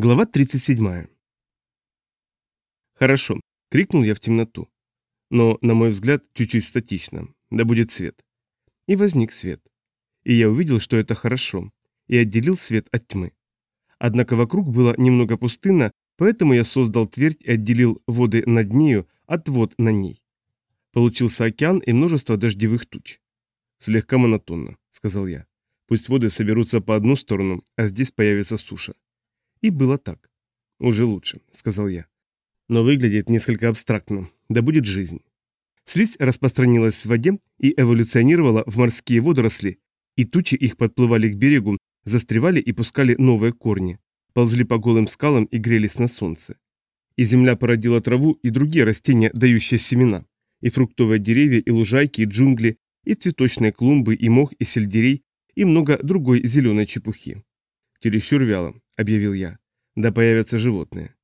Глава 37. «Хорошо», — крикнул я в темноту. Но, на мой взгляд, чуть-чуть статично. Да будет свет. И возник свет. И я увидел, что это хорошо, и отделил свет от тьмы. Однако вокруг было немного пустынно, поэтому я создал твердь и отделил воды над нею от вод на ней. Получился океан и множество дождевых туч. «Слегка монотонно», — сказал я. «Пусть воды соберутся по одну сторону, а здесь появится суша». И было так. «Уже лучше», — сказал я. «Но выглядит несколько абстрактно. Да будет жизнь». Слизь распространилась в воде и эволюционировала в морские водоросли, и тучи их подплывали к берегу, застревали и пускали новые корни, ползли по голым скалам и грелись на солнце. И земля породила траву и другие растения, дающие семена, и фруктовые деревья, и лужайки, и джунгли, и цветочные клумбы, и мох, и сельдерей, и много другой зеленой чепухи. Чересчур вяло объявил я. Да появятся животные.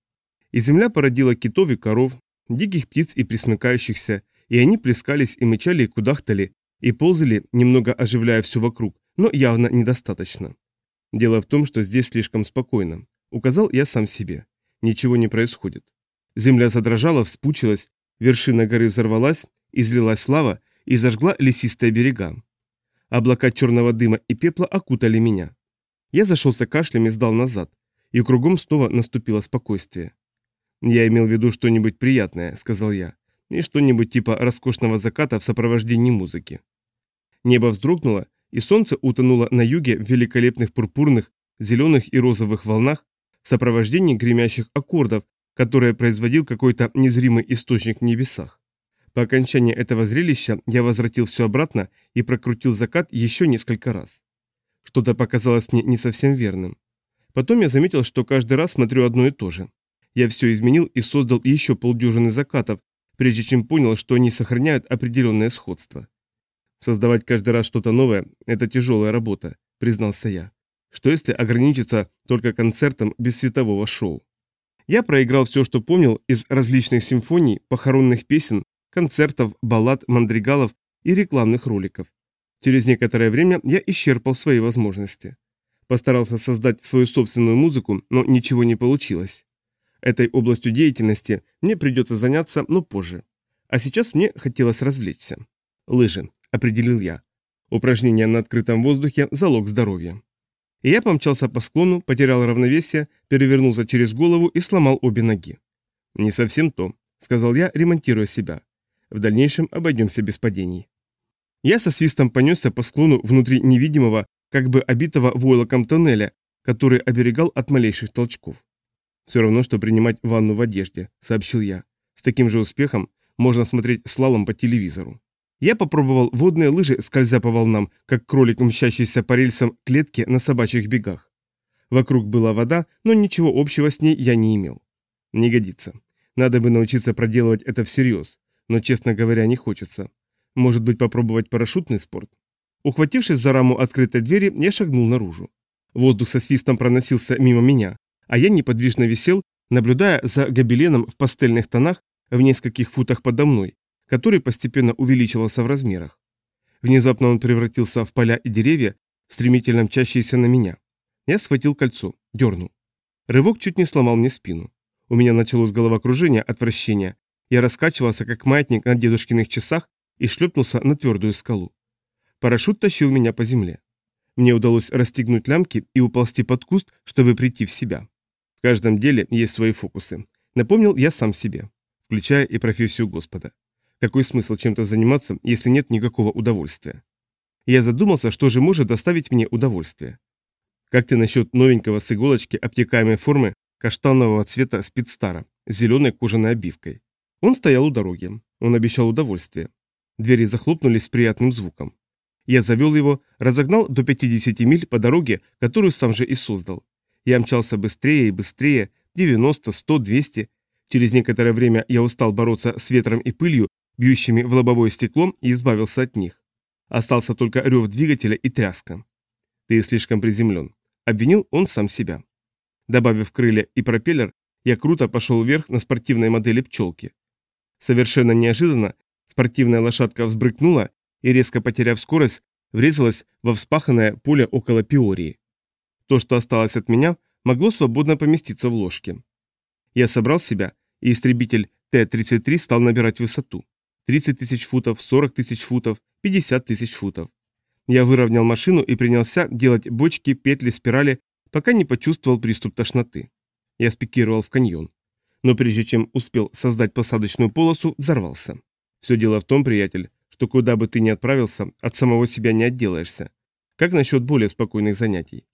И земля породила китов и коров, диких птиц и присмыкающихся, и они плескались и мычали и кудахтали, и ползали, немного оживляя все вокруг, но явно недостаточно. Дело в том, что здесь слишком спокойно. Указал я сам себе. Ничего не происходит. Земля задрожала, вспучилась, вершина горы взорвалась, излилась лава и зажгла лесистые берега. Облака черного дыма и пепла окутали меня. Я зашелся кашлем и сдал назад, и кругом снова наступило спокойствие. «Я имел в виду что-нибудь приятное», — сказал я, «и что-нибудь типа роскошного заката в сопровождении музыки». Небо вздрогнуло, и солнце утонуло на юге в великолепных пурпурных, зеленых и розовых волнах в сопровождении гремящих аккордов, которые производил какой-то незримый источник в небесах. По окончании этого зрелища я возвратил все обратно и прокрутил закат еще несколько раз. Что-то показалось мне не совсем верным. Потом я заметил, что каждый раз смотрю одно и то же. Я все изменил и создал еще полдюжины закатов, прежде чем понял, что они сохраняют определенное сходство. Создавать каждый раз что-то новое – это тяжелая работа, признался я. Что если ограничиться только концертом без светового шоу? Я проиграл все, что помнил из различных симфоний, похоронных песен, концертов, баллад, мандригалов и рекламных роликов. Через некоторое время я исчерпал свои возможности. Постарался создать свою собственную музыку, но ничего не получилось. Этой областью деятельности мне придется заняться, но позже. А сейчас мне хотелось развлечься. Лыжи, определил я. Упражнения на открытом воздухе – залог здоровья. И я помчался по склону, потерял равновесие, перевернулся через голову и сломал обе ноги. «Не совсем то», — сказал я, ремонтируя себя. «В дальнейшем обойдемся без падений». Я со свистом понесся по склону внутри невидимого, как бы обитого войлоком тоннеля, который оберегал от малейших толчков. «Все равно, что принимать ванну в одежде», — сообщил я. «С таким же успехом можно смотреть слалом по телевизору». Я попробовал водные лыжи, скользя по волнам, как кролик, мчащийся по рельсам клетки на собачьих бегах. Вокруг была вода, но ничего общего с ней я не имел. Не годится. Надо бы научиться проделывать это всерьез, но, честно говоря, не хочется. Может быть, попробовать парашютный спорт? Ухватившись за раму открытой двери, я шагнул наружу. Воздух со свистом проносился мимо меня, а я неподвижно висел, наблюдая за гобеленом в пастельных тонах в нескольких футах подо мной, который постепенно увеличивался в размерах. Внезапно он превратился в поля и деревья, стремительно мчащиеся на меня. Я схватил кольцо, дернул. Рывок чуть не сломал мне спину. У меня началось головокружение от вращения. Я раскачивался, как маятник на дедушкиных часах, и шлепнулся на твердую скалу. Парашют тащил меня по земле. Мне удалось расстегнуть лямки и уползти под куст, чтобы прийти в себя. В каждом деле есть свои фокусы. Напомнил я сам себе, включая и профессию Господа. Какой смысл чем-то заниматься, если нет никакого удовольствия? Я задумался, что же может доставить мне удовольствие. Как ты насчет новенького с иголочки обтекаемой формы каштанового цвета спидстара с зеленой кожаной обивкой? Он стоял у дороги. Он обещал удовольствие. Двери захлопнулись с приятным звуком. Я завел его, разогнал до 50 миль по дороге, которую сам же и создал. Я мчался быстрее и быстрее, 90, 100, 200. Через некоторое время я устал бороться с ветром и пылью, бьющими в лобовое стекло, и избавился от них. Остался только рев двигателя и тряска. «Ты слишком приземлен», — обвинил он сам себя. Добавив крылья и пропеллер, я круто пошел вверх на спортивной модели пчелки. Совершенно неожиданно Спортивная лошадка взбрыкнула и, резко потеряв скорость, врезалась во вспаханное поле около Пиории. То, что осталось от меня, могло свободно поместиться в ложке. Я собрал себя, и истребитель Т-33 стал набирать высоту. 30 тысяч футов, 40 тысяч футов, 50 тысяч футов. Я выровнял машину и принялся делать бочки, петли, спирали, пока не почувствовал приступ тошноты. Я спикировал в каньон. Но прежде чем успел создать посадочную полосу, взорвался. Все дело в том, приятель, что куда бы ты ни отправился, от самого себя не отделаешься. Как насчет более спокойных занятий?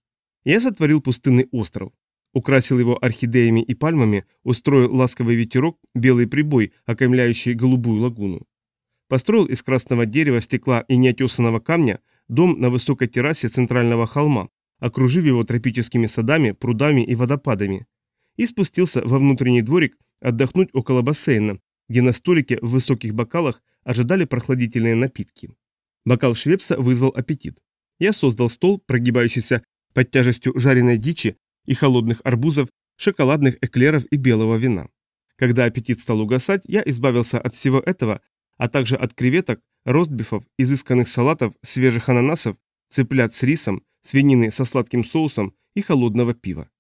Я сотворил пустынный остров, украсил его орхидеями и пальмами, устроил ласковый ветерок, белый прибой, окаймляющий голубую лагуну. Построил из красного дерева, стекла и неотесанного камня дом на высокой террасе центрального холма, окружив его тропическими садами, прудами и водопадами, и спустился во внутренний дворик отдохнуть около бассейна, где на столике в высоких бокалах ожидали прохладительные напитки. Бокал швепса вызвал аппетит. Я создал стол, прогибающийся под тяжестью жареной дичи и холодных арбузов, шоколадных эклеров и белого вина. Когда аппетит стал угасать, я избавился от всего этого, а также от креветок, ростбифов, изысканных салатов, свежих ананасов, цыплят с рисом, свинины со сладким соусом и холодного пива.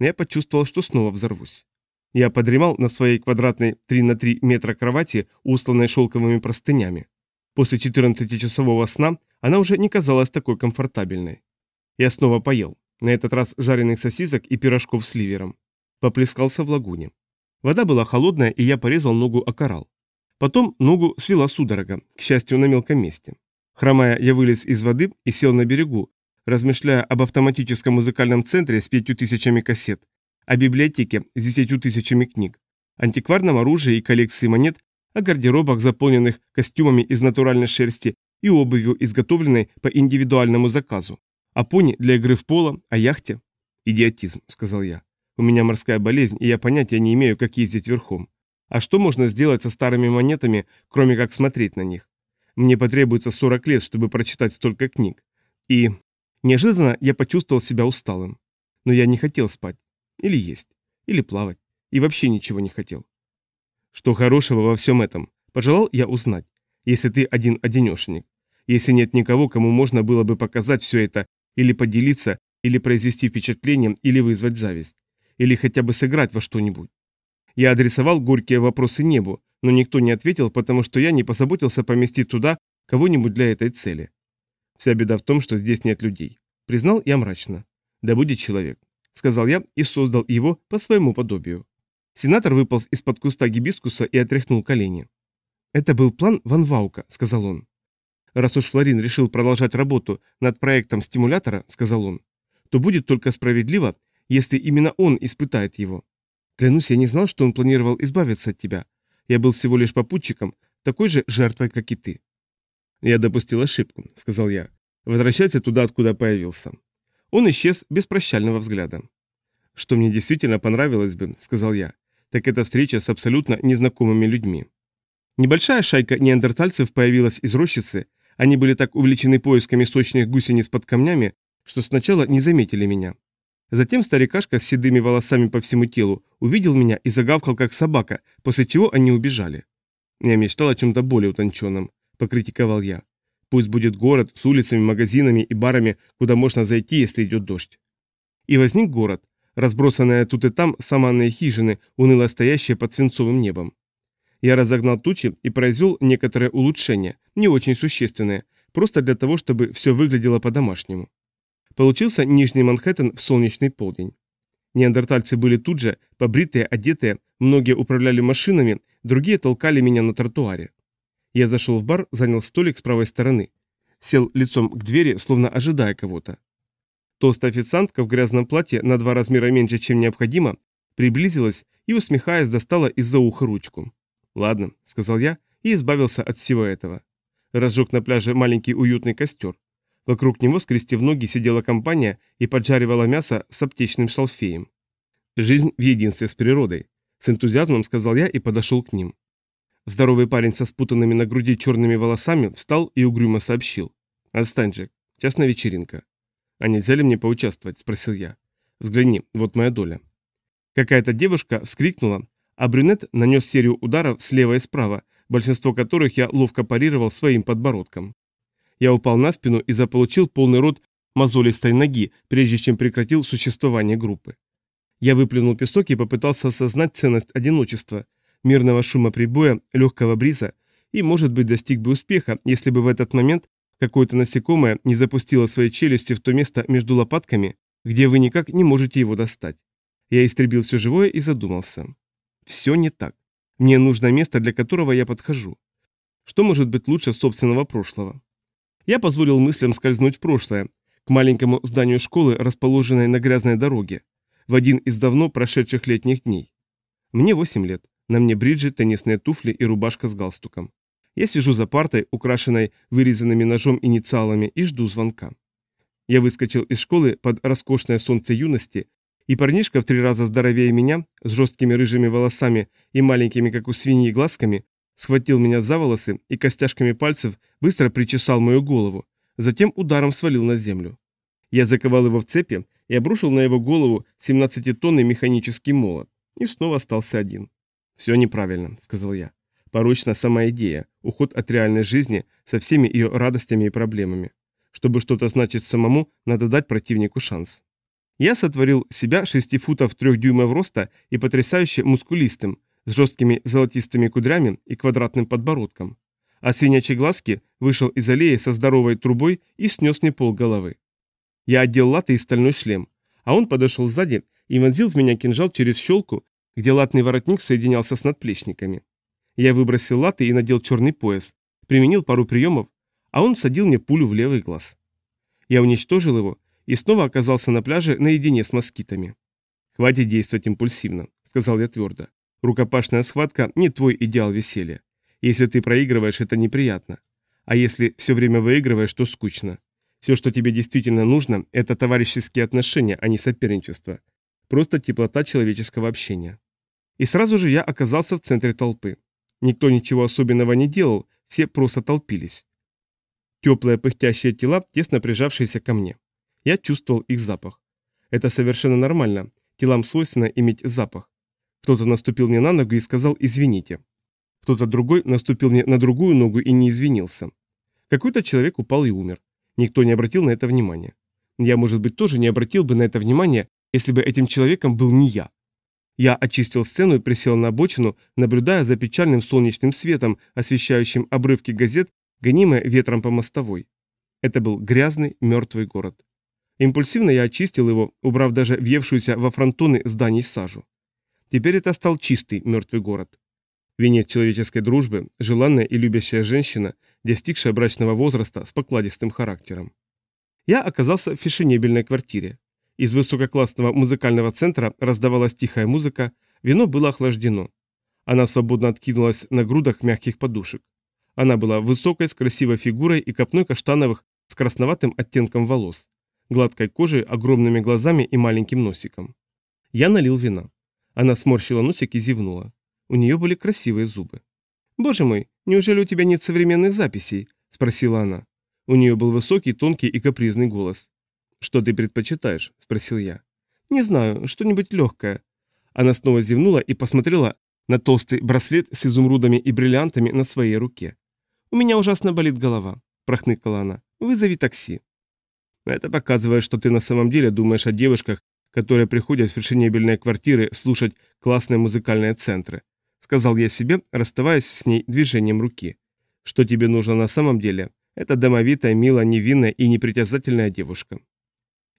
Я почувствовал, что снова взорвусь. Я подремал на своей квадратной 3 на 3 метра кровати, устланной шелковыми простынями. После 14-часового сна она уже не казалась такой комфортабельной. Я снова поел. На этот раз жареных сосисок и пирожков с ливером. Поплескался в лагуне. Вода была холодная, и я порезал ногу о коралл. Потом ногу свела судорога, к счастью, на мелком месте. Хромая, я вылез из воды и сел на берегу, размышляя об автоматическом музыкальном центре с пятью тысячами кассет, о библиотеке с десятью тысячами книг, антикварном оружии и коллекции монет, о гардеробах, заполненных костюмами из натуральной шерсти и обувью, изготовленной по индивидуальному заказу, о пони для игры в поло, о яхте. «Идиотизм», — сказал я. «У меня морская болезнь, и я понятия не имею, как ездить верхом. А что можно сделать со старыми монетами, кроме как смотреть на них? Мне потребуется 40 лет, чтобы прочитать столько книг. И неожиданно я почувствовал себя усталым. Но я не хотел спать. Или есть. Или плавать. И вообще ничего не хотел. Что хорошего во всем этом? Пожелал я узнать. Если ты один-одинешенек. Если нет никого, кому можно было бы показать все это или поделиться, или произвести впечатление, или вызвать зависть. Или хотя бы сыграть во что-нибудь. Я адресовал горькие вопросы небу, но никто не ответил, потому что я не позаботился поместить туда кого-нибудь для этой цели. Вся беда в том, что здесь нет людей. Признал я мрачно. Да будет человек. Сказал я и создал его по своему подобию. Сенатор выполз из-под куста гибискуса и отряхнул колени. «Это был план Ван Ваука», — сказал он. «Раз уж Флорин решил продолжать работу над проектом стимулятора», — сказал он, «то будет только справедливо, если именно он испытает его. Клянусь, я не знал, что он планировал избавиться от тебя. Я был всего лишь попутчиком, такой же жертвой, как и ты». «Я допустил ошибку», — сказал я. «Возвращайся туда, откуда появился». Он исчез без прощального взгляда. «Что мне действительно понравилось бы», — сказал я, — «так это встреча с абсолютно незнакомыми людьми». Небольшая шайка неандертальцев появилась из рощицы, они были так увлечены поисками сочных гусениц под камнями, что сначала не заметили меня. Затем старикашка с седыми волосами по всему телу увидел меня и загавкал как собака, после чего они убежали. Я мечтал о чем-то более утонченном, покритиковал я. Пусть будет город с улицами, магазинами и барами, куда можно зайти, если идет дождь. И возник город, разбросанные тут и там саманные хижины, уныло стоящие под свинцовым небом. Я разогнал тучи и произвел некоторые улучшения, не очень существенные, просто для того, чтобы все выглядело по-домашнему. Получился Нижний Манхэттен в солнечный полдень. Неандертальцы были тут же, побритые, одетые, многие управляли машинами, другие толкали меня на тротуаре. Я зашел в бар, занял столик с правой стороны. Сел лицом к двери, словно ожидая кого-то. Толстая официантка в грязном платье на два размера меньше, чем необходимо, приблизилась и, усмехаясь, достала из-за уха ручку. «Ладно», — сказал я и избавился от всего этого. Разжег на пляже маленький уютный костер. Вокруг него, скрестив ноги, сидела компания и поджаривала мясо с аптечным шалфеем. «Жизнь в единстве с природой», — с энтузиазмом сказал я и подошел к ним. Здоровый парень со спутанными на груди черными волосами встал и угрюмо сообщил. «Отстань, Джек, частная вечеринка». «А нельзя ли мне поучаствовать?» – спросил я. «Взгляни, вот моя доля». Какая-то девушка вскрикнула, а брюнет нанес серию ударов слева и справа, большинство которых я ловко парировал своим подбородком. Я упал на спину и заполучил полный рот мозолистой ноги, прежде чем прекратил существование группы. Я выплюнул песок и попытался осознать ценность одиночества, мирного шума прибоя, легкого бриза, и, может быть, достиг бы успеха, если бы в этот момент какое-то насекомое не запустило свои челюсти в то место между лопатками, где вы никак не можете его достать. Я истребил все живое и задумался. Все не так. Мне нужно место, для которого я подхожу. Что может быть лучше собственного прошлого? Я позволил мыслям скользнуть в прошлое, к маленькому зданию школы, расположенной на грязной дороге, в один из давно прошедших летних дней. Мне 8 лет, на мне бриджи, теннисные туфли и рубашка с галстуком. Я сижу за партой, украшенной вырезанными ножом инициалами, и жду звонка. Я выскочил из школы под роскошное солнце юности, и парнишка в три раза здоровее меня, с жесткими рыжими волосами и маленькими, как у свиньи, глазками, схватил меня за волосы и костяшками пальцев быстро причесал мою голову, затем ударом свалил на землю. Я заковал его в цепи и обрушил на его голову 17-тонный механический молот, и снова остался один. «Все неправильно», — сказал я. Порочна сама идея, уход от реальной жизни со всеми ее радостями и проблемами. Чтобы что-то значить самому, надо дать противнику шанс. Я сотворил себя 6 футов 3 дюймов роста и потрясающе мускулистым, с жесткими золотистыми кудрями и квадратным подбородком. А свинячий глазки вышел из аллеи со здоровой трубой и снес мне пол головы. Я одел латы и стальной шлем, а он подошел сзади и вонзил в меня кинжал через щелку, где латный воротник соединялся с надплечниками. Я выбросил латы и надел черный пояс, применил пару приемов, а он всадил мне пулю в левый глаз. Я уничтожил его и снова оказался на пляже наедине с москитами. «Хватит действовать импульсивно», — сказал я твердо. «Рукопашная схватка не твой идеал веселья. Если ты проигрываешь, это неприятно. А если все время выигрываешь, то скучно. Все, что тебе действительно нужно, это товарищеские отношения, а не соперничество. Просто теплота человеческого общения». И сразу же я оказался в центре толпы. Никто ничего особенного не делал, все просто толпились. Теплые пыхтящие тела, тесно прижавшиеся ко мне. Я чувствовал их запах. Это совершенно нормально, телам свойственно иметь запах. Кто-то наступил мне на ногу и сказал «извините». Кто-то другой наступил мне на другую ногу и не извинился. Какой-то человек упал и умер. Никто не обратил на это внимания. Я, может быть, тоже не обратил бы на это внимания, если бы этим человеком был не я. Я очистил сцену и присел на обочину, наблюдая за печальным солнечным светом, освещающим обрывки газет, гонимые ветром по мостовой. Это был грязный, мертвый город. Импульсивно я очистил его, убрав даже въевшуюся во фронтоны зданий сажу. Теперь это стал чистый, мертвый город. Венец человеческой дружбы, желанная и любящая женщина, достигшая брачного возраста с покладистым характером. Я оказался в фешенебельной квартире. Из высококлассного музыкального центра раздавалась тихая музыка, вино было охлаждено. Она свободно откинулась на грудах мягких подушек. Она была высокой, с красивой фигурой и копной каштановых с красноватым оттенком волос, гладкой кожей, огромными глазами и маленьким носиком. Я налил вина. Она сморщила носик и зевнула. У нее были красивые зубы. «Боже мой, неужели у тебя нет современных записей?» – спросила она. У нее был высокий, тонкий и капризный голос. «Что ты предпочитаешь?» – спросил я. «Не знаю, что-нибудь легкое». Она снова зевнула и посмотрела на толстый браслет с изумрудами и бриллиантами на своей руке. «У меня ужасно болит голова», – прохныкала она. «Вызови такси». «Это показывает, что ты на самом деле думаешь о девушках, которые приходят в фешенебельные квартиры слушать классные музыкальные центры», – сказал я себе, расставаясь с ней движением руки. «Что тебе нужно на самом деле? Это домовитая, милая, невинная и непритязательная девушка.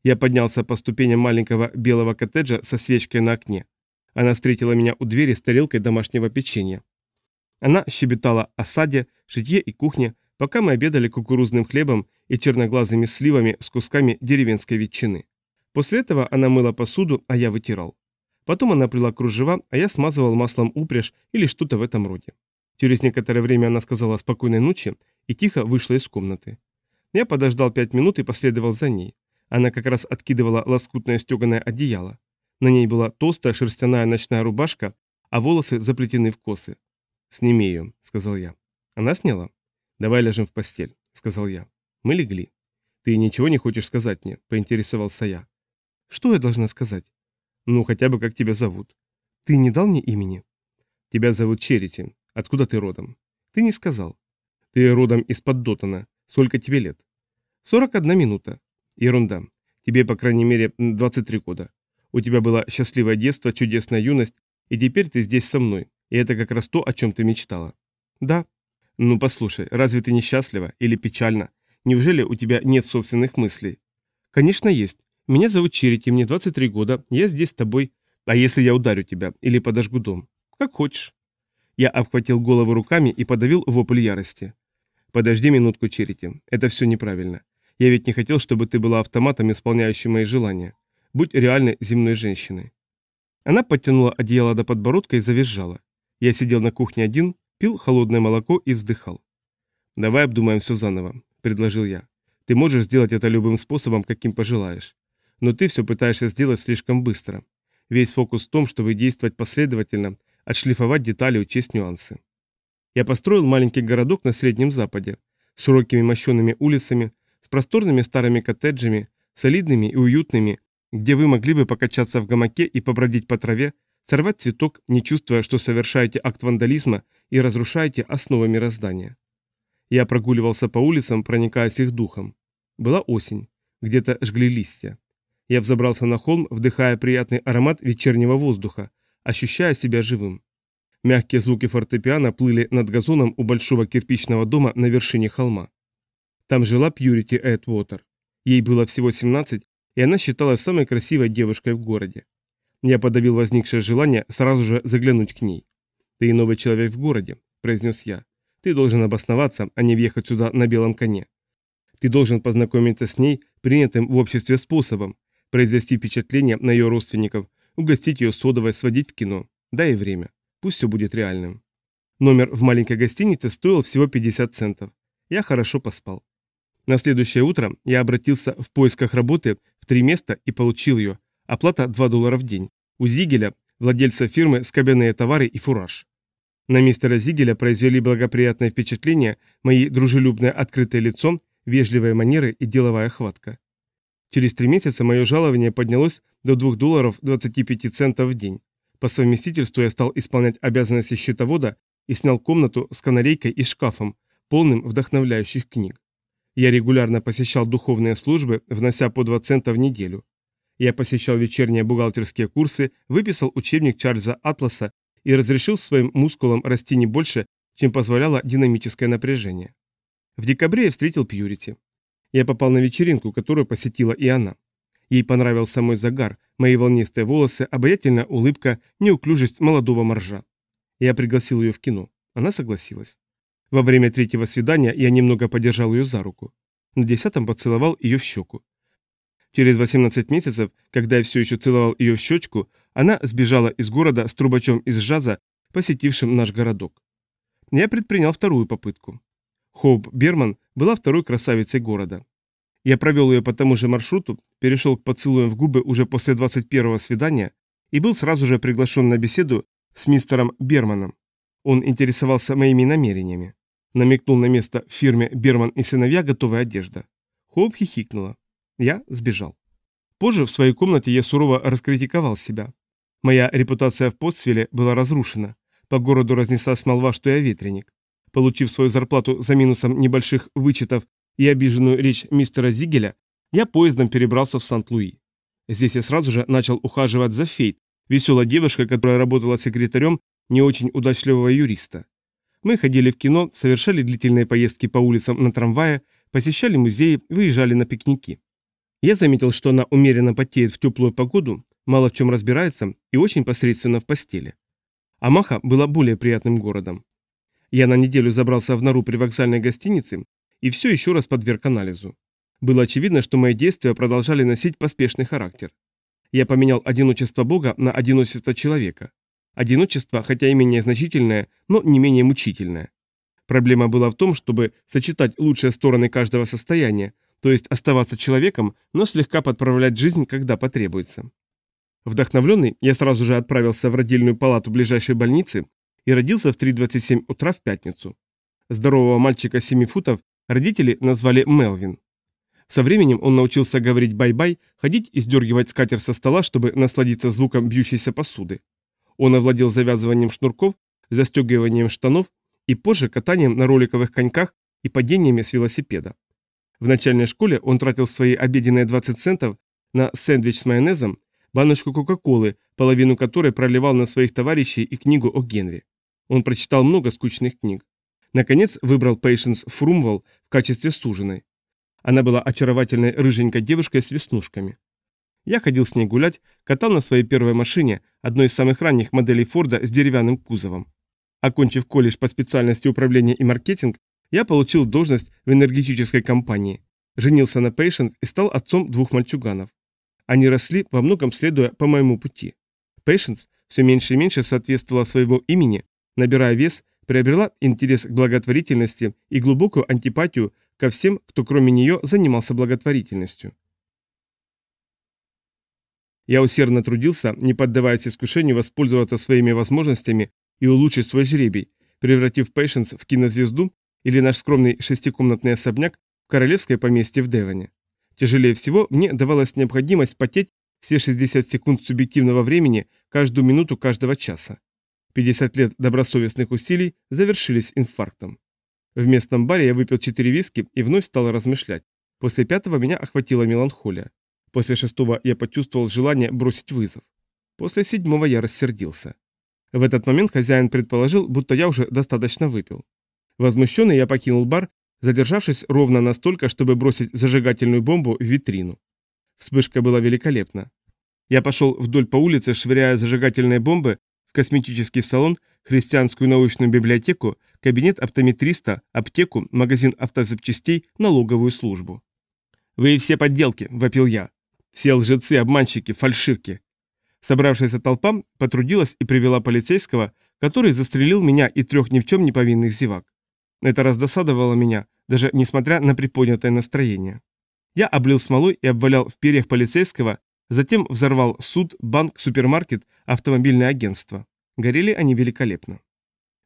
Я поднялся по ступеням маленького белого коттеджа со свечкой на окне. Она встретила меня у двери с тарелкой домашнего печенья. Она щебетала о саде, шитье и кухне, пока мы обедали кукурузным хлебом и черноглазыми сливами с кусками деревенской ветчины. После этого она мыла посуду, а я вытирал. Потом она плела кружева, а я смазывал маслом упряжь или что-то в этом роде. Через некоторое время она сказала спокойной ночи и тихо вышла из комнаты. Я подождал пять минут и последовал за ней. Она как раз откидывала лоскутное стеганое одеяло. На ней была толстая шерстяная ночная рубашка, а волосы заплетены в косы. «Сними ее», — сказал я. Она сняла. «Давай ляжем в постель», — сказал я. Мы легли. «Ты ничего не хочешь сказать мне?» — поинтересовался я. «Что я должна сказать?» «Ну, хотя бы как тебя зовут». «Ты не дал мне имени?» «Тебя зовут Черити. Откуда ты родом?» «Ты не сказал». «Ты родом из-под Дотана. Сколько тебе лет?» «41 минута. Ерунда. Тебе, по крайней мере, 23 года. У тебя было счастливое детство, чудесная юность, и теперь ты здесь со мной, и это как раз то, о чем ты мечтала. Да. Ну послушай, разве ты несчастлива или печальна? Неужели у тебя нет собственных мыслей? Конечно, есть. Меня зовут Черити, мне 23 года, я здесь с тобой. А если я ударю тебя или подожгу дом? Как хочешь. Я обхватил голову руками и подавил вопль ярости. Подожди минутку, Черити, это все неправильно. Я ведь не хотел, чтобы ты была автоматом, исполняющим мои желания. Будь реальной земной женщиной. Она подтянула одеяло до подбородка и завизжала. Я сидел на кухне один, пил холодное молоко и вздыхал. «Давай обдумаем все заново», — предложил я. «Ты можешь сделать это любым способом, каким пожелаешь. Но ты все пытаешься сделать слишком быстро. Весь фокус в том, чтобы действовать последовательно, отшлифовать детали, учесть нюансы. Я построил маленький городок на Среднем Западе, с широкими мощенными улицами, с просторными старыми коттеджами, солидными и уютными, где вы могли бы покачаться в гамаке и побродить по траве, сорвать цветок, не чувствуя, что совершаете акт вандализма и разрушаете основы мироздания. Я прогуливался по улицам, проникаясь их духом. Была осень, где-то жгли листья. Я взобрался на холм, вдыхая приятный аромат вечернего воздуха, ощущая себя живым. Мягкие звуки фортепиано плыли над газоном у большого кирпичного дома на вершине холма. Там жила Пьюрити Эдвотер. Ей было всего 17, и она считалась самой красивой девушкой в городе. Я подавил возникшее желание сразу же заглянуть к ней. «Ты новый человек в городе», – произнес я. «Ты должен обосноваться, а не въехать сюда на белом коне. Ты должен познакомиться с ней принятым в обществе способом, произвести впечатление на ее родственников, угостить ее содовой, сводить в кино. Дай время. Пусть все будет реальным». Номер в маленькой гостинице стоил всего 50 центов. Я хорошо поспал. На следующее утро я обратился в поисках работы в три места и получил ее. Оплата 2 доллара в день. У Зигеля, владельца фирмы «Скобяные товары и фураж». На мистера Зигеля произвели благоприятное впечатление мои дружелюбное открытое лицо, вежливые манеры и деловая хватка. Через три месяца мое жалование поднялось до 2 долларов 25 центов в день. По совместительству я стал исполнять обязанности счетовода и снял комнату с канарейкой и шкафом, полным вдохновляющих книг. Я регулярно посещал духовные службы, внося по 2 цента в неделю. Я посещал вечерние бухгалтерские курсы, выписал учебник Чарльза Атласа и разрешил своим мускулам расти не больше, чем позволяло динамическое напряжение. В декабре я встретил Пьюрити. Я попал на вечеринку, которую посетила и она. Ей понравился мой загар, мои волнистые волосы, обаятельная улыбка, неуклюжесть молодого моржа. Я пригласил ее в кино. Она согласилась. Во время третьего свидания я немного подержал ее за руку. На десятом поцеловал ее в щеку. Через 18 месяцев, когда я все еще целовал ее в щечку, она сбежала из города с трубачом из жаза, посетившим наш городок. Я предпринял вторую попытку. Хоуп Берман была второй красавицей города. Я провел ее по тому же маршруту, перешел к поцелуям в губы уже после 21-го свидания и был сразу же приглашен на беседу с мистером Берманом. Он интересовался моими намерениями. Намекнул на место в фирме «Берман и сыновья. Готовая одежда». Хоуп хихикнула. Я сбежал. Позже в своей комнате я сурово раскритиковал себя. Моя репутация в Постсвилле была разрушена. По городу разнеслась молва, что я ветреник. Получив свою зарплату за минусом небольших вычетов и обиженную речь мистера Зигеля, я поездом перебрался в Сант-Луи. Здесь я сразу же начал ухаживать за Фейт, веселой девушкой, которая работала секретарем не очень удачливого юриста. Мы ходили в кино, совершали длительные поездки по улицам на трамвае, посещали музеи, выезжали на пикники. Я заметил, что она умеренно потеет в теплую погоду, мало в чем разбирается и очень посредственно в постели. Амаха была более приятным городом. Я на неделю забрался в нору при вокзальной гостинице и все еще раз подверг анализу. Было очевидно, что мои действия продолжали носить поспешный характер. Я поменял одиночество Бога на одиночество человека. Одиночество, хотя и менее значительное, но не менее мучительное. Проблема была в том, чтобы сочетать лучшие стороны каждого состояния, то есть оставаться человеком, но слегка подправлять жизнь, когда потребуется. Вдохновленный, я сразу же отправился в родильную палату ближайшей больницы и родился в 3.27 утра в пятницу. Здорового мальчика 7 фунтов родители назвали Мелвин. Со временем он научился говорить бай-бай, ходить и сдергивать скатерть со стола, чтобы насладиться звуком бьющейся посуды. Он овладел завязыванием шнурков, застегиванием штанов и позже катанием на роликовых коньках и падениями с велосипеда. В начальной школе он тратил свои обеденные 20 центов на сэндвич с майонезом, баночку Кока-Колы, половину которой проливал на своих товарищей и книгу о Генри. Он прочитал много скучных книг. Наконец выбрал Пейшенс Фрумвал в качестве суженой. Она была очаровательной рыженькой девушкой с веснушками. Я ходил с ней гулять, катал на своей первой машине, одной из самых ранних моделей Форда с деревянным кузовом. Окончив колледж по специальности управления и маркетинг, я получил должность в энергетической компании, женился на Пейшенс и стал отцом двух мальчуганов. Они росли, во многом следуя по моему пути. Пейшенс все меньше и меньше соответствовала своего имени, набирая вес, приобрела интерес к благотворительности и глубокую антипатию ко всем, кто кроме нее занимался благотворительностью. Я усердно трудился, не поддаваясь искушению воспользоваться своими возможностями и улучшить свой жребий, превратив Пейшенс в кинозвезду или наш скромный шестикомнатный особняк в королевское поместье в Девоне. Тяжелее всего мне давалась необходимость потеть все 60 секунд субъективного времени каждую минуту каждого часа. 50 лет добросовестных усилий завершились инфарктом. В местном баре я выпил 4 виски и вновь стал размышлять. После пятого меня охватила меланхолия. После шестого я почувствовал желание бросить вызов. После седьмого я рассердился. В этот момент хозяин предположил, будто я уже достаточно выпил. Возмущенный я покинул бар задержавшись ровно настолько, чтобы бросить зажигательную бомбу в витрину. Вспышка была великолепна. Я пошел вдоль по улице, швыряя зажигательные бомбы в косметический салон, христианскую научную библиотеку, кабинет оптометриста, аптеку, магазин автозапчастей, налоговую службу. «Вы все подделки!» – вопил я. «Все лжецы, обманщики, фальшивки!» Собравшаяся толпа потрудилась и привела полицейского, который застрелил меня и трех ни в чем не повинных зевак. Это раздосадовало меня, даже несмотря на приподнятое настроение. Я облил смолой и обвалял в перьях полицейского, затем взорвал суд, банк, супермаркет, автомобильное агентство. Горели они великолепно.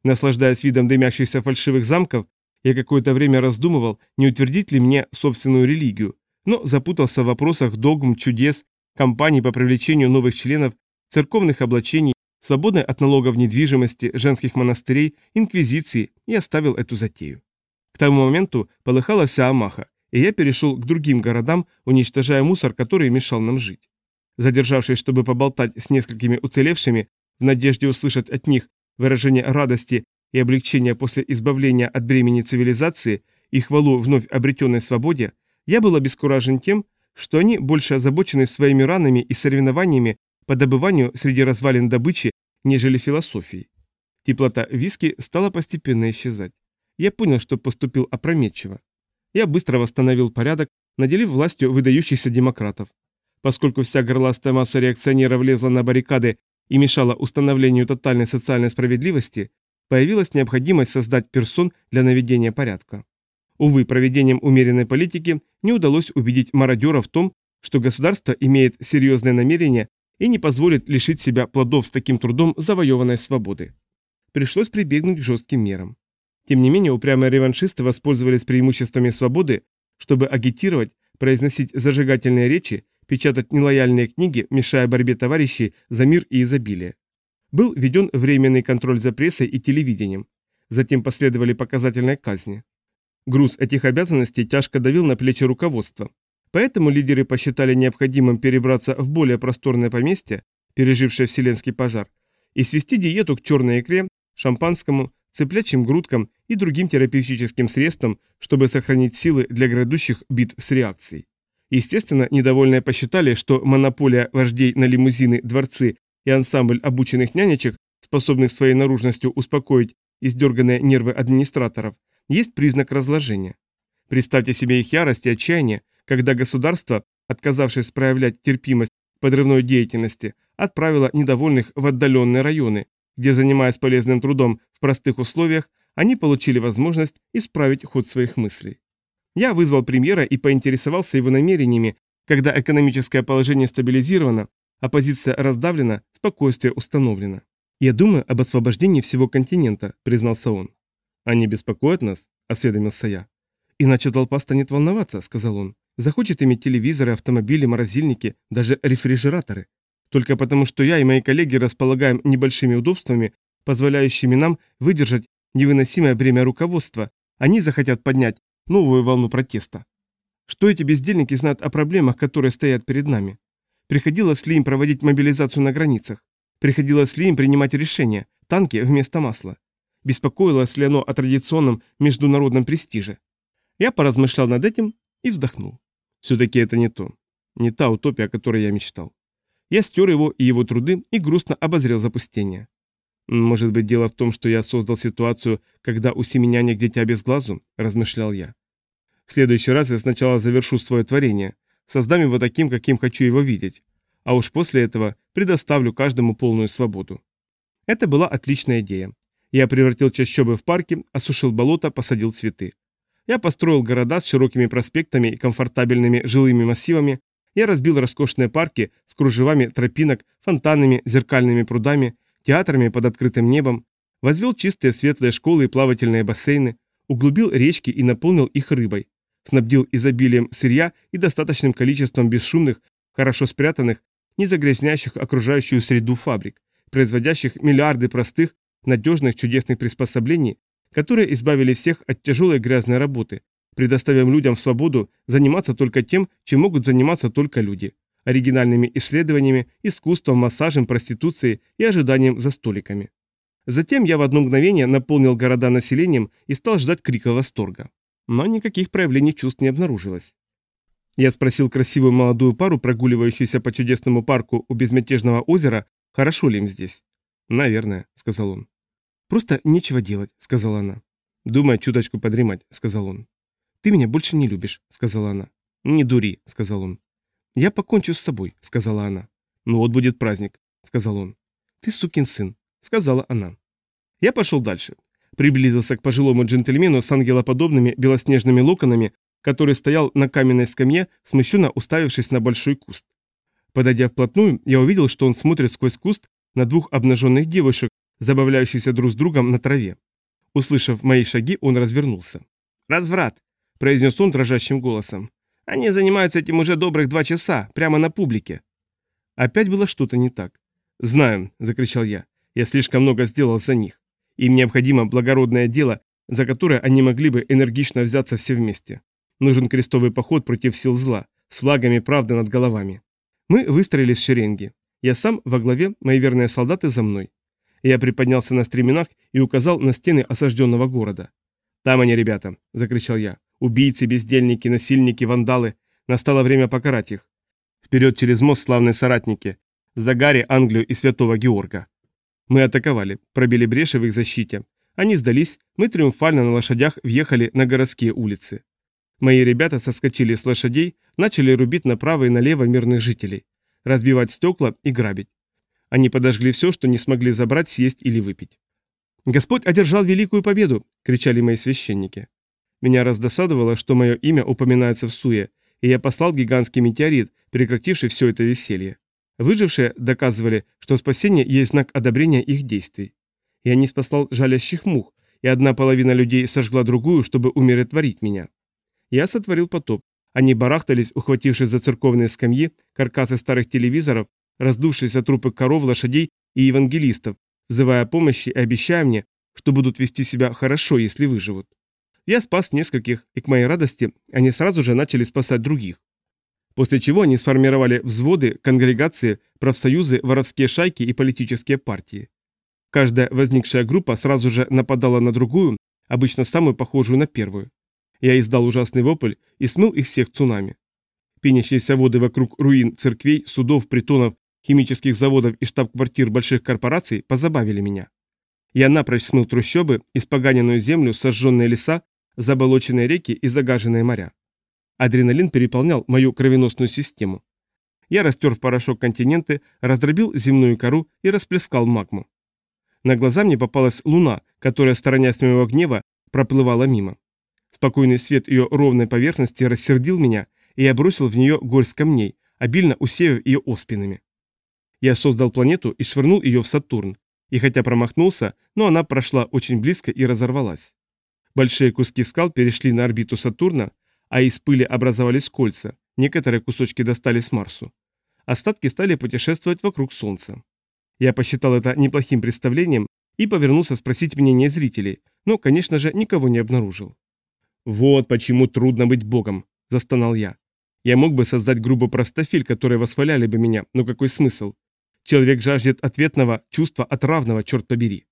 Наслаждаясь видом дымящихся фальшивых замков, я какое-то время раздумывал, не утвердить ли мне собственную религию, но запутался в вопросах догм, чудес, кампаний по привлечению новых членов, церковных облачений свободной от налогов недвижимости, женских монастырей, инквизиции и оставил эту затею. К тому моменту полыхала вся Амаха, и я перешел к другим городам, уничтожая мусор, который мешал нам жить. Задержавшись, чтобы поболтать с несколькими уцелевшими, в надежде услышать от них выражение радости и облегчения после избавления от бремени цивилизации и хвалу вновь обретенной свободе, я был обескуражен тем, что они больше озабочены своими ранами и соревнованиями по добыванию среди развалин добычи, нежели философией. Теплота виски стала постепенно исчезать. Я понял, что поступил опрометчиво. Я быстро восстановил порядок, наделив властью выдающихся демократов. Поскольку вся горластая масса реакционеров лезла на баррикады и мешала установлению тотальной социальной справедливости, появилась необходимость создать персон для наведения порядка. Увы, проведением умеренной политики не удалось убедить мародеров в том, что государство имеет серьезное намерение и не позволит лишить себя плодов с таким трудом завоеванной свободы. Пришлось прибегнуть к жестким мерам. Тем не менее, упрямые реваншисты воспользовались преимуществами свободы, чтобы агитировать, произносить зажигательные речи, печатать нелояльные книги, мешая борьбе товарищей за мир и изобилие. Был введен временный контроль за прессой и телевидением. Затем последовали показательные казни. Груз этих обязанностей тяжко давил на плечи руководства, Поэтому лидеры посчитали необходимым перебраться в более просторное поместье, пережившее вселенский пожар, и свести диету к черной икре, шампанскому, цыплячьим грудкам и другим терапевтическим средствам, чтобы сохранить силы для грядущих битв с реакцией. Естественно, недовольные посчитали, что монополия вождей на лимузины, дворцы и ансамбль обученных нянечек, способных своей наружностью успокоить издерганные нервы администраторов, есть признак разложения. Представьте себе их ярость и отчаяние, когда государство, отказавшись проявлять терпимость подрывной деятельности, отправило недовольных в отдаленные районы, где, занимаясь полезным трудом в простых условиях, они получили возможность исправить ход своих мыслей. Я вызвал премьера и поинтересовался его намерениями, когда экономическое положение стабилизировано, оппозиция раздавлена, спокойствие установлено. «Я думаю об освобождении всего континента», — признался он. «Они беспокоят нас?» — осведомился я. «Иначе толпа станет волноваться», — сказал он. Захочет иметь телевизоры, автомобили, морозильники, даже рефрижераторы. Только потому, что я и мои коллеги располагаем небольшими удобствами, позволяющими нам выдержать невыносимое бремя руководства, они захотят поднять новую волну протеста. Что эти бездельники знают о проблемах, которые стоят перед нами? Приходилось ли им проводить мобилизацию на границах? Приходилось ли им принимать решения, танки вместо масла? Беспокоилось ли оно о традиционном международном престиже? Я поразмышлял над этим и вздохнул. Все-таки это не то. Не та утопия, о которой я мечтал. Я стер его и его труды и грустно обозрел запустение. «Может быть, дело в том, что я создал ситуацию, когда у семеняник дитя без глазу?» – размышлял я. «В следующий раз я сначала завершу свое творение, создам его таким, каким хочу его видеть, а уж после этого предоставлю каждому полную свободу». Это была отличная идея. Я превратил чащобы в парки, осушил болото, посадил цветы. Я построил города с широкими проспектами и комфортабельными жилыми массивами, я разбил роскошные парки с кружевами тропинок, фонтанами, зеркальными прудами, театрами под открытым небом, возвел чистые светлые школы и плавательные бассейны, углубил речки и наполнил их рыбой, снабдил изобилием сырья и достаточным количеством бесшумных, хорошо спрятанных, не загрязняющих окружающую среду фабрик, производящих миллиарды простых, надежных, чудесных приспособлений, которые избавили всех от тяжелой грязной работы, предоставив людям свободу заниматься только тем, чем могут заниматься только люди оригинальными исследованиями, искусством, массажем, проституцией и ожиданием за столиками. Затем я в одно мгновение наполнил города населением и стал ждать крика восторга. Но никаких проявлений чувств не обнаружилось. Я спросил красивую молодую пару, прогуливающуюся по чудесному парку у безмятежного озера, хорошо ли им здесь. «Наверное», — сказал он. «Просто нечего делать», — сказала она. «Думай чуточку подремать», — сказал он. «Ты меня больше не любишь», — сказала она. «Не дури», — сказал он. «Я покончу с собой», — сказала она. «Ну вот будет праздник», — сказал он. «Ты сукин сын», — сказала она. Я пошел дальше. Приблизился к пожилому джентльмену с ангелоподобными белоснежными локонами, который стоял на каменной скамье, смущенно уставившись на большой куст. Подойдя вплотную, я увидел, что он смотрит сквозь куст на двух обнаженных девушек, забавляющихся друг с другом на траве. Услышав мои шаги, он развернулся. «Разврат!» – произнес он дрожащим голосом. Они занимаются этим уже добрых два часа, прямо на публике. Опять было что-то не так. «Знаю», — закричал я, — «я слишком много сделал за них. Им необходимо благородное дело, за которое они могли бы энергично взяться все вместе. Нужен крестовый поход против сил зла, с флагами правды над головами. Мы выстроились в шеренги. Я сам во главе, мои верные солдаты за мной. Я приподнялся на стременах и указал на стены осажденного города. «Там они, ребята!» – закричал я. Убийцы, бездельники, насильники, вандалы. Настало время покарать их. Вперед через мост славные соратники. Загари, Англию и Святого Георга. Мы атаковали, пробили бреши в их защите. Они сдались, мы триумфально на лошадях въехали на городские улицы. Мои ребята соскочили с лошадей, начали рубить направо и налево мирных жителей, разбивать стекла и грабить. Они подожгли все, что не смогли забрать, съесть или выпить. «Господь одержал великую победу!» – кричали мои священники. Меня раздосадовало, что мое имя упоминается в суе, и я послал гигантский метеорит, прекративший все это веселье. Выжившие доказывали, что спасение есть знак одобрения их действий. Я не спасал жалящих мух, и одна половина людей сожгла другую, чтобы умиротворить меня. Я сотворил потоп. Они барахтались, ухватившись за церковные скамьи, каркасы старых телевизоров, раздувшиеся трупы коров, лошадей и евангелистов, взывая помощи и обещая мне, что будут вести себя хорошо, если выживут. Я спас нескольких, и к моей радости они сразу же начали спасать других. После чего они сформировали взводы, конгрегации, профсоюзы, воровские шайки и политические партии. Каждая возникшая группа сразу же нападала на другую, обычно самую похожую на первую. Я издал ужасный вопль и смыл их всех цунами. Пенящиеся воды вокруг руин церквей, судов, притонов, химических заводов и штаб-квартир больших корпораций позабавили меня. Я напрочь смыл трущобы, испоганенную землю, сожженные леса заболоченные реки и загаженные моря. Адреналин переполнял мою кровеносную систему. Я растер в порошок континенты, раздробил земную кору и расплескал магму. На глаза мне попалась луна, которая, сторонясь моего гнева, проплывала мимо. Спокойный свет ее ровной поверхности рассердил меня, и я бросил в нее горсть камней, обильно усеяв ее оспинами. Я создал планету и швырнул ее в Сатурн, и хотя промахнулся, но она прошла очень близко и разорвалась. Большие куски скал перешли на орбиту Сатурна, а из пыли образовались кольца, некоторые кусочки достались Марсу. Остатки стали путешествовать вокруг Солнца. Я посчитал это неплохим представлением и повернулся спросить мнение зрителей, но, конечно же, никого не обнаружил. «Вот почему трудно быть богом», – застонал я. Я мог бы создать грубый простофиль, которые восхваляли бы меня, но какой смысл? Человек жаждет ответного чувства от равного, черт побери.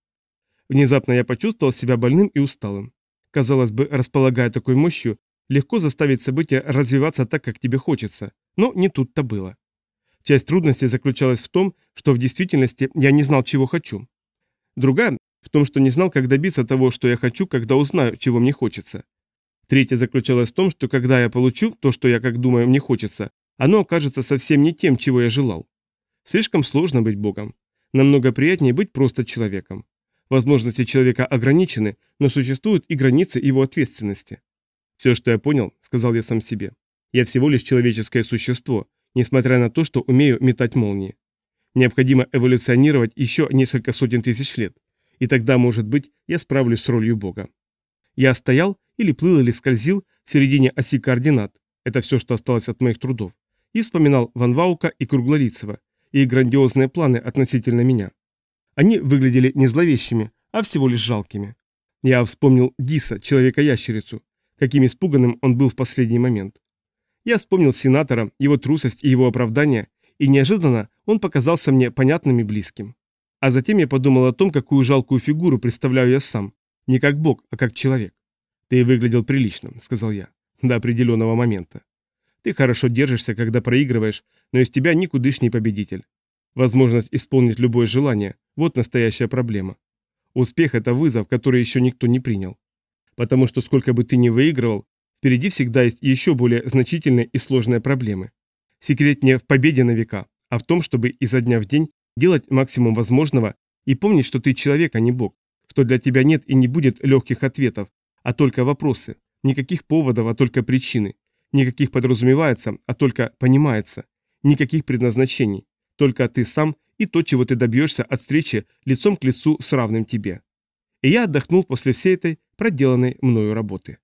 Внезапно я почувствовал себя больным и усталым. Казалось бы, располагая такой мощью, легко заставить события развиваться так, как тебе хочется. Но не тут-то было. Часть трудности заключалась в том, что в действительности я не знал, чего хочу. Другая в том, что не знал, как добиться того, что я хочу, когда узнаю, чего мне хочется. Третья заключалась в том, что когда я получу то, что я, как думаю, мне хочется, оно окажется совсем не тем, чего я желал. Слишком сложно быть Богом. Намного приятнее быть просто человеком. Возможности человека ограничены, но существуют и границы его ответственности. «Все, что я понял», — сказал я сам себе, — «я всего лишь человеческое существо, несмотря на то, что умею метать молнии. Необходимо эволюционировать еще несколько сотен тысяч лет, и тогда, может быть, я справлюсь с ролью Бога». Я стоял или плыл или скользил в середине оси координат, это все, что осталось от моих трудов, и вспоминал Ван Ваука и Круглолицева, и грандиозные планы относительно меня. Они выглядели не зловещими, а всего лишь жалкими. Я вспомнил Диса, человека-ящерицу, каким испуганным он был в последний момент. Я вспомнил сенатора, его трусость и его оправдание, и неожиданно он показался мне понятным и близким. А затем я подумал о том, какую жалкую фигуру представляю я сам, не как бог, а как человек. «Ты выглядел прилично», — сказал я, — «до определенного момента. Ты хорошо держишься, когда проигрываешь, но из тебя никудышний победитель. Возможность исполнить любое желание – вот настоящая проблема. Успех – это вызов, который еще никто не принял. Потому что сколько бы ты ни выигрывал, впереди всегда есть еще более значительные и сложные проблемы. Секрет не в победе на века, а в том, чтобы изо дня в день делать максимум возможного и помнить, что ты человек, а не бог, что для тебя нет и не будет легких ответов, а только вопросы, никаких поводов, а только причины, никаких подразумевается, а только понимается, никаких предназначений, только ты сам и то, чего ты добьешься от встречи лицом к лицу с равным тебе. И я отдохнул после всей этой проделанной мною работы.